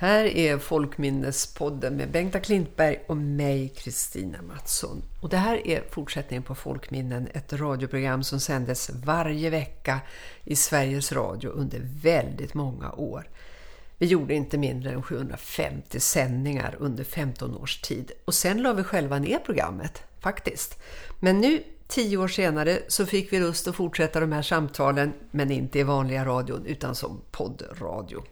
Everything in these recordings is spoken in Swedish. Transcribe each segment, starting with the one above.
Här är Folkminnespodden med Bengta Klintberg och mig, Kristina Mattsson. Och det här är fortsättningen på Folkminnen, ett radioprogram som sändes varje vecka i Sveriges Radio under väldigt många år. Vi gjorde inte mindre än 750 sändningar under 15 års tid. Och sen la vi själva ner programmet, faktiskt. Men nu, tio år senare, så fick vi lust att fortsätta de här samtalen, men inte i vanliga radion utan som poddradio.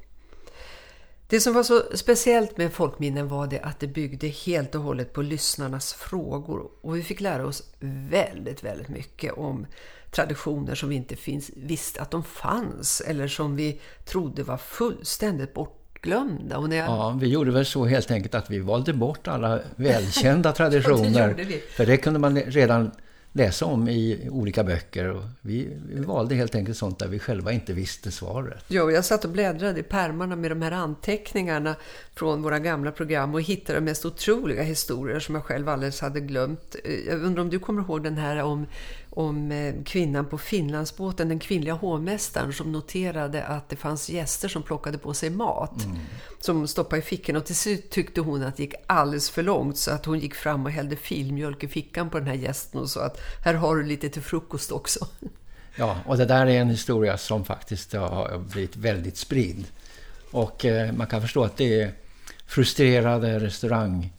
Det som var så speciellt med folkminnen var det att det byggde helt och hållet på lyssnarnas frågor och vi fick lära oss väldigt, väldigt mycket om traditioner som vi inte finns, visste att de fanns eller som vi trodde var fullständigt bortglömda. Och när jag... Ja, vi gjorde väl så helt enkelt att vi valde bort alla välkända traditioner. det för det kunde man redan läsa om i olika böcker. Och vi, vi, valde helt enkelt sånt där vi själva inte visste svaret. Ja, jag satt och bläddrade i pärmarna med de här anteckningarna från våra gamla program och hittade de mest otroliga historier som jag själv alldeles hade glömt. Eh, jag undrar om du kommer ihåg den här om om eh, kvinnan på Finlandsbåten, den kvinnliga hovmästaren som noterade att det fanns gäster som plockade på sig mat mm. som stoppade i fickan och till slut tyckte hon att det gick alldeles för långt så att hon gick fram och hällde filmjölk i fickan på den här gästen och sa att här har du lite till frukost också. Ja, och det där är en historia som faktiskt har blivit väldigt spridd. Och eh, man kan förstå att det är frustrerade restaurang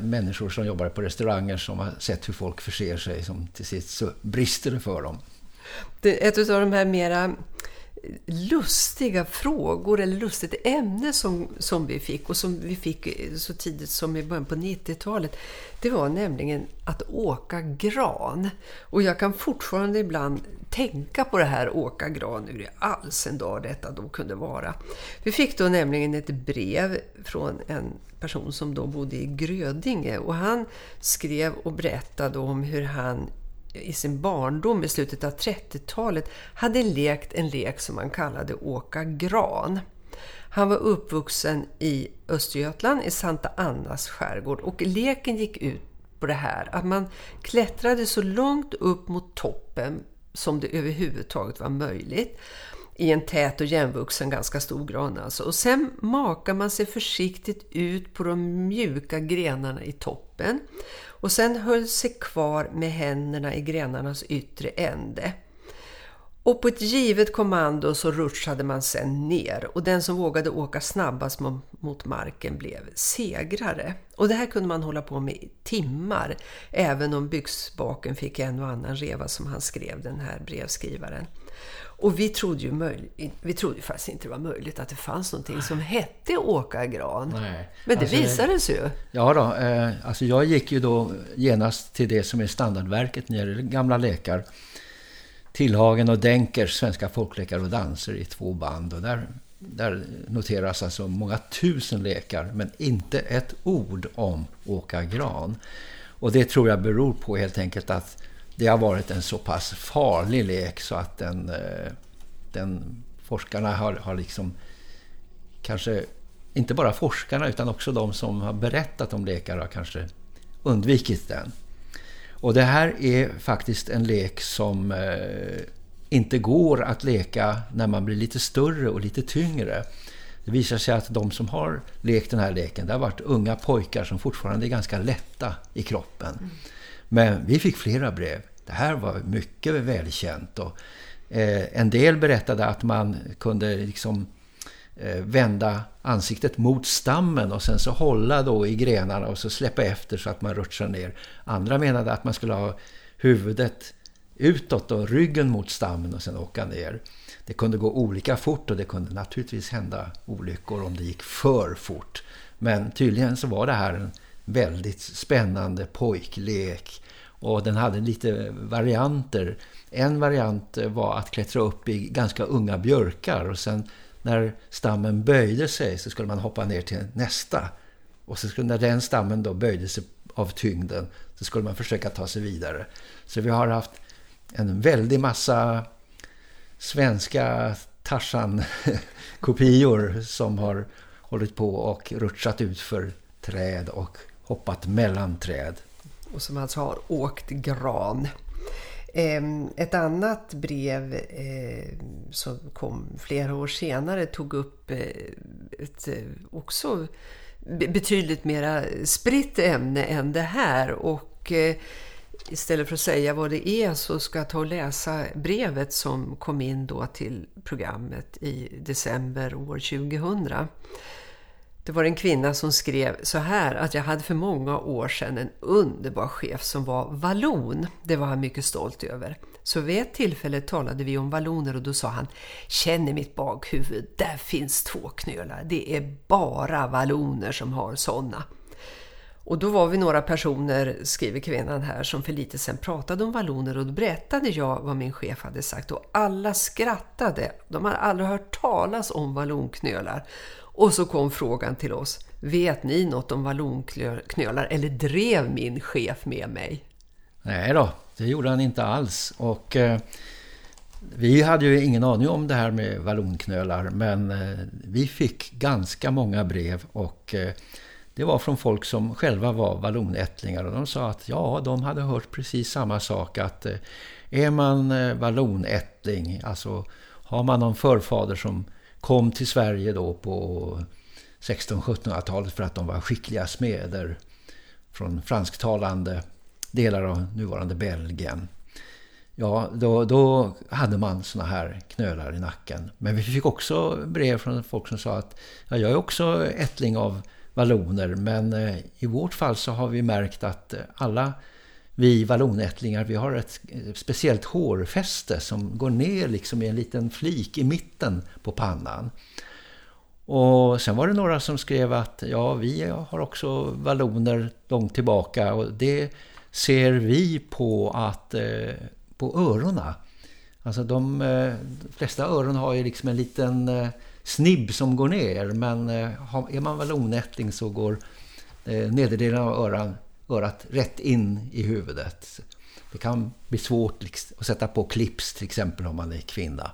människor som jobbar på restauranger som har sett hur folk förser sig som till sist så brister det för dem. Det, ett av de här mera lustiga frågor eller lustigt ämne som, som vi fick och som vi fick så tidigt som i början på 90-talet det var nämligen att åka gran. Och jag kan fortfarande ibland tänka på det här åka gran hur i alls en dag detta då kunde vara. Vi fick då nämligen ett brev från en person som då bodde i Grödinge och han skrev och berättade om hur han i sin barndom i slutet av 30-talet hade lekt en lek som han kallade åka gran. Han var uppvuxen i Östergötland i Santa Annas skärgård och leken gick ut på det här att man klättrade så långt upp mot toppen som det överhuvudtaget var möjligt i en tät och jämvuxen ganska stor gran alltså. Och sen makar man sig försiktigt ut på de mjuka grenarna i toppen och sen höll sig kvar med händerna i grenarnas yttre ände. Och på ett givet kommando så rutschade man sen ner och den som vågade åka snabbast mot marken blev segrare. Och det här kunde man hålla på med i timmar, även om byxbaken fick en och annan reva som han skrev, den här brevskrivaren. Och vi trodde ju möjligt, vi trodde ju faktiskt inte det var möjligt att det fanns någonting som hette åka gran. Nej. Men det alltså, sig ju. Ja då, eh, alltså jag gick ju då genast till det som är standardverket nere i gamla läkar. Tillhagen och Denkers svenska folkläkare och danser i två band. Och där, där noteras alltså många tusen lekar men inte ett ord om åka gran. Och det tror jag beror på helt enkelt att det har varit en så pass farlig lek så att den, eh, den forskarna har, har liksom kanske inte bara forskarna utan också de som har berättat om lekar har kanske undvikit den. Och det här är faktiskt en lek som eh, inte går att leka när man blir lite större och lite tyngre. Det visar sig att de som har lekt den här leken, det har varit unga pojkar som fortfarande är ganska lätta i kroppen. Mm. Men vi fick flera brev det här var mycket välkänt. Och, eh, en del berättade att man kunde liksom eh, vända ansiktet mot stammen och sen så hålla då i grenarna och så släppa efter så att man rutschar ner. Andra menade att man skulle ha huvudet utåt och ryggen mot stammen och sen åka ner. Det kunde gå olika fort och det kunde naturligtvis hända olyckor om det gick för fort. Men tydligen så var det här en väldigt spännande pojklek och den hade lite varianter. En variant var att klättra upp i ganska unga björkar och sen när stammen böjde sig så skulle man hoppa ner till nästa. Och så skulle, när den stammen då böjde sig av tyngden så skulle man försöka ta sig vidare. Så vi har haft en väldig massa svenska Tarzan-kopior som har hållit på och rutschat ut för träd och hoppat mellan träd och som alltså har åkt gran. Ehm, ett annat brev eh, som kom flera år senare tog upp eh, ett eh, också betydligt mera spritt ämne än det här och istället för att säga vad det är så ska jag ta och läsa brevet som kom in då till programmet i december år 2000. Det var en kvinna som skrev så här att jag hade för många år sedan en underbar chef som var vallon. Det var han mycket stolt över. Så vid ett tillfälle talade vi om valloner och då sa han Känn i mitt bakhuvud, där finns två knölar. Det är bara valloner som har sådana. Och då var vi några personer, skriver kvinnan här, som för lite sedan pratade om valloner och då berättade jag vad min chef hade sagt och alla skrattade. De hade aldrig hört talas om vallonknölar. Och så kom frågan till oss, vet ni något om vallonknölar eller drev min chef med mig? Nej då, det gjorde han inte alls. Och eh, vi hade ju ingen aning om det här med vallonknölar men eh, vi fick ganska många brev och eh, det var från folk som själva var vallonättlingar och de sa att ja, de hade hört precis samma sak att eh, är man eh, vallonättling, alltså har man någon förfader som kom till Sverige då på 1600-1700-talet för att de var skickliga smeder från fransktalande delar av nuvarande Belgien. Ja, då, då hade man såna här knölar i nacken. Men vi fick också brev från folk som sa att ja, jag är också ättling av valloner men eh, i vårt fall så har vi märkt att eh, alla vi vallonättlingar vi har ett speciellt hårfäste som går ner liksom i en liten flik i mitten på pannan. Och sen var det några som skrev att ja, vi har också valloner långt tillbaka och det ser vi på att eh, på öronen. Alltså de, de flesta öron har ju liksom en liten eh, snibb som går ner. Men eh, är man vallonättling så går eh, nederdelen av öran, örat rätt in i huvudet. Det kan bli svårt liksom, att sätta på clips till exempel om man är kvinna.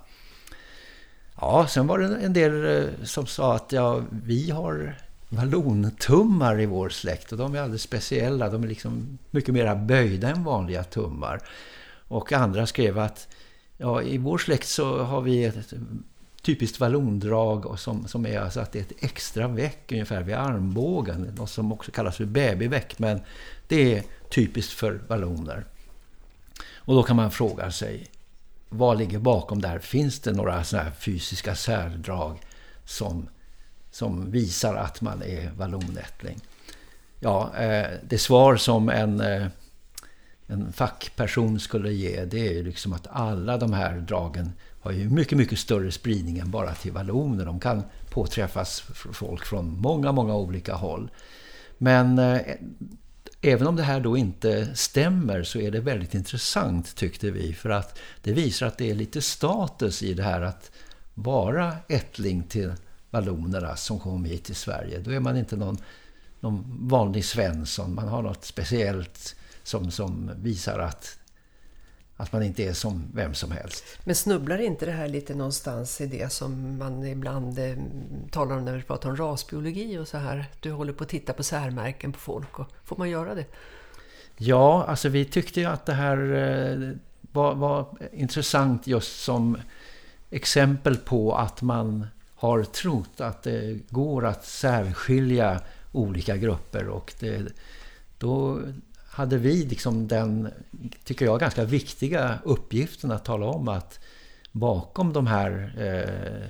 Ja, sen var det en del eh, som sa att ja, vi har vallontummar i vår släkt och de är alldeles speciella. De är liksom mycket mer böjda än vanliga tummar. Och andra skrev att ja, i vår släkt så har vi ett typiskt vallondrag och som, som är alltså att det är ett extra väck ungefär vid armbågen. Något som också kallas för babyväck men det är typiskt för valloner. Och då kan man fråga sig vad ligger bakom där? Finns det några såna fysiska särdrag som, som visar att man är vallonättling? Ja, eh, det svar som en, eh, en fackperson skulle ge det är ju liksom att alla de här dragen har ju mycket, mycket större spridning än bara till valloner. De kan påträffas folk från många, många olika håll. Men eh, även om det här då inte stämmer så är det väldigt intressant tyckte vi. För att det visar att det är lite status i det här att vara ättling till vallonerna som kom hit till Sverige. Då är man inte någon, någon vanlig svensson. Man har något speciellt som, som visar att att man inte är som vem som helst. Men snubblar inte det här lite någonstans i det som man ibland eh, talar om när vi pratar om rasbiologi och så här? Du håller på att titta på särmärken på folk. Och, får man göra det? Ja, alltså vi tyckte ju att det här eh, var, var intressant just som exempel på att man har trott att det går att särskilja olika grupper och det, då hade vi liksom den, tycker jag, ganska viktiga uppgiften att tala om att bakom de här eh,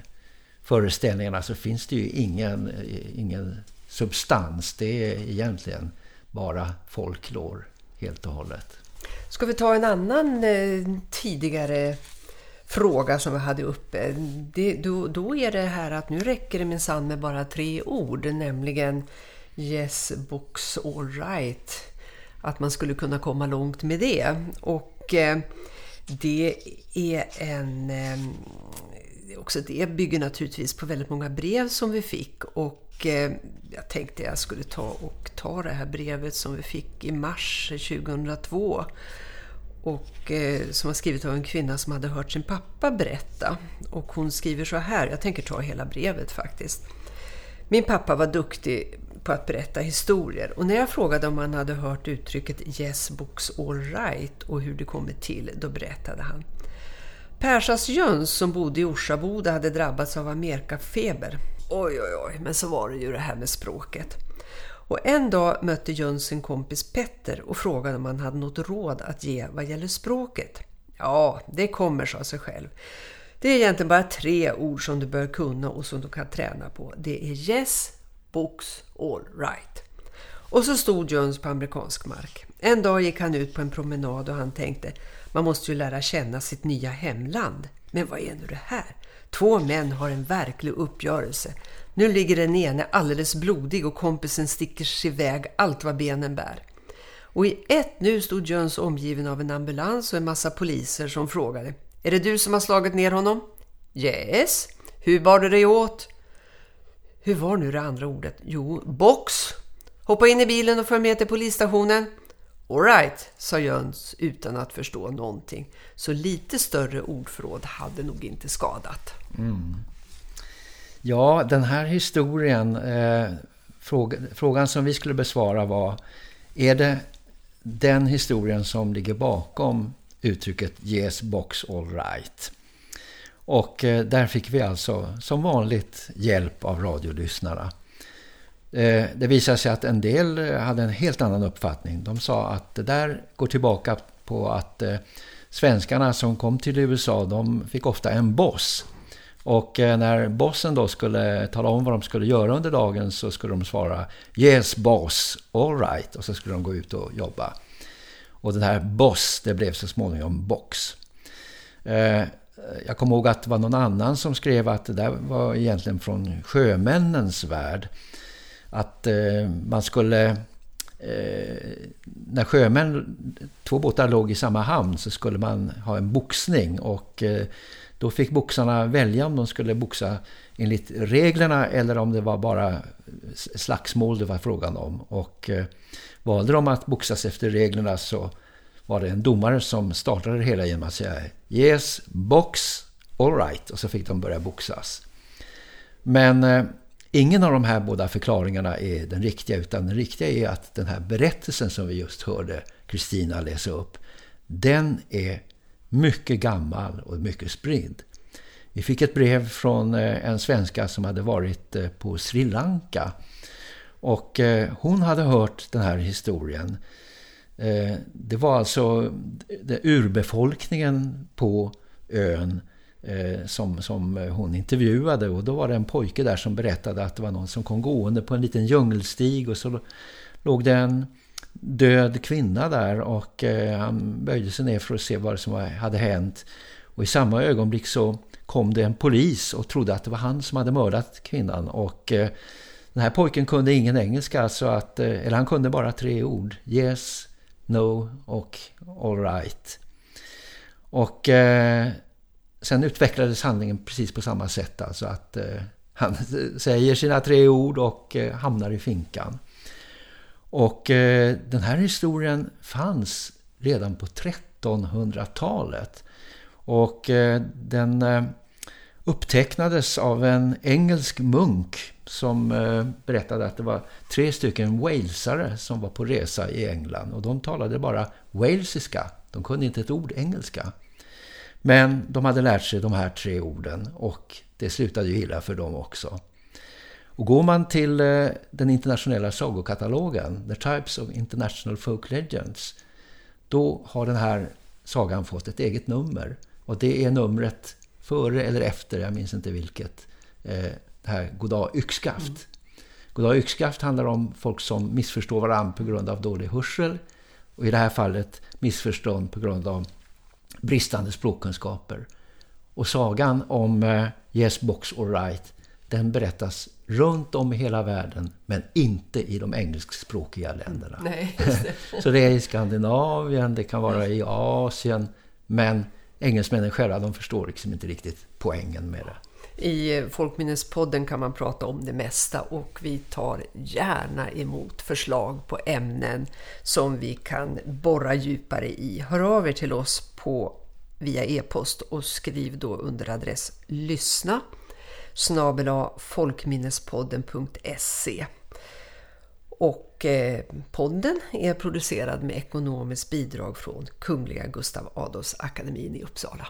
föreställningarna så finns det ju ingen, eh, ingen substans. Det är egentligen bara folklor helt och hållet. Ska vi ta en annan eh, tidigare fråga som vi hade uppe. Det, då, då är det här att nu räcker det minsann med bara tre ord, nämligen Yes, books, all right att man skulle kunna komma långt med det. Och eh, det är en... Eh, också det bygger naturligtvis på väldigt många brev som vi fick och eh, jag tänkte jag skulle ta och ta det här brevet som vi fick i mars 2002 och som var skrivet av en kvinna som hade hört sin pappa berätta. Och hon skriver så här, jag tänker ta hela brevet faktiskt. Min pappa var duktig på att berätta historier och när jag frågade om han hade hört uttrycket Yes books all right och hur det kommit till, då berättade han. Persas Jöns som bodde i Orsaboda hade drabbats av amerikafeber. oj oj oj, men så var det ju det här med språket. Och en dag mötte Jöns sin kompis Petter och frågade om han hade något råd att ge vad gäller språket. Ja, det kommer, sa sig själv. Det är egentligen bara tre ord som du bör kunna och som du kan träna på. Det är yes, books, all right. Och så stod Jöns på amerikansk mark. En dag gick han ut på en promenad och han tänkte man måste ju lära känna sitt nya hemland. Men vad är nu det här? Två män har en verklig uppgörelse. Nu ligger den ene alldeles blodig och kompisen sticker sig iväg allt vad benen bär. Och i ett nu stod Jöns omgiven av en ambulans och en massa poliser som frågade. Är det du som har slagit ner honom? Yes. Hur bar du dig åt? Hur var nu det andra ordet? Jo, box. Hoppa in i bilen och följ med till polisstationen. Alright, sa Jöns utan att förstå någonting. Så lite större ordförråd hade nog inte skadat. Mm. Ja, den här historien, eh, fråga, frågan som vi skulle besvara var, är det den historien som ligger bakom uttrycket Yes box all right? Och eh, där fick vi alltså som vanligt hjälp av radiolyssnarna. Eh, det visade sig att en del eh, hade en helt annan uppfattning. De sa att det där går tillbaka på att svenskarna som kom till USA, de fick ofta en boss. Och när bossen då skulle tala om vad de skulle göra under dagen så skulle de svara Yes boss, all right. Och så skulle de gå ut och jobba. Och den här boss, det blev så småningom box. Eh, jag kommer ihåg att det var någon annan som skrev att det där var egentligen från sjömännens värld att eh, man skulle eh, när sjömän, två båtar låg i samma hamn så skulle man ha en boxning och eh, då fick boxarna välja om de skulle boxa enligt reglerna eller om det var bara slagsmål det var frågan om. Och eh, valde de att boxas efter reglerna så var det en domare som startade det hela genom att säga Yes, box, all right. Och så fick de börja boxas. Men eh, Ingen av de här båda förklaringarna är den riktiga utan den riktiga är att den här berättelsen som vi just hörde Kristina läsa upp den är mycket gammal och mycket spridd. Vi fick ett brev från eh, en svenska som hade varit eh, på Sri Lanka och eh, hon hade hört den här historien. Det var alltså urbefolkningen på ön som, som hon intervjuade. Och då var det en pojke där som berättade att det var någon som kom gående på en liten djungelstig och så låg det en död kvinna där och eh, han böjde sig ner för att se vad som hade hänt. Och i samma ögonblick så kom det en polis och trodde att det var han som hade mördat kvinnan. Och eh, den här pojken kunde ingen engelska, så att, eh, eller han kunde bara tre ord. Yes, no och all right. Och eh, sen utvecklades handlingen precis på samma sätt. Alltså att eh, han säger sina tre ord och eh, hamnar i finkan. Och eh, den här historien fanns redan på 1300-talet. Och eh, den eh, upptecknades av en engelsk munk som eh, berättade att det var tre stycken walesare som var på resa i England. Och de talade bara walesiska. De kunde inte ett ord engelska. Men de hade lärt sig de här tre orden och det slutade ju illa för dem också. Och går man till eh, den internationella sagokatalogen, The Types of International Folk Legends, då har den här sagan fått ett eget nummer. Och det är numret före eller efter, jag minns inte vilket, eh, det här Goddag Yxskaft. Mm. Goddag Yxskaft handlar om folk som missförstår varandra på grund av dålig hörsel. Och i det här fallet missförstånd på grund av bristande språkkunskaper. Och sagan om eh, Yes Box Alright den berättas runt om i hela världen men inte i de engelskspråkiga länderna. Nej, det. Så det är i Skandinavien, det kan vara i Asien men engelsmännen själva de förstår liksom inte riktigt poängen med det. I Folkminnespodden kan man prata om det mesta och vi tar gärna emot förslag på ämnen som vi kan borra djupare i. Hör av er till oss på via e-post och skriv då under adress lyssna snabel folkminnespodden.se och eh, podden är producerad med ekonomiskt bidrag från Kungliga Gustav Adolfs akademin i Uppsala.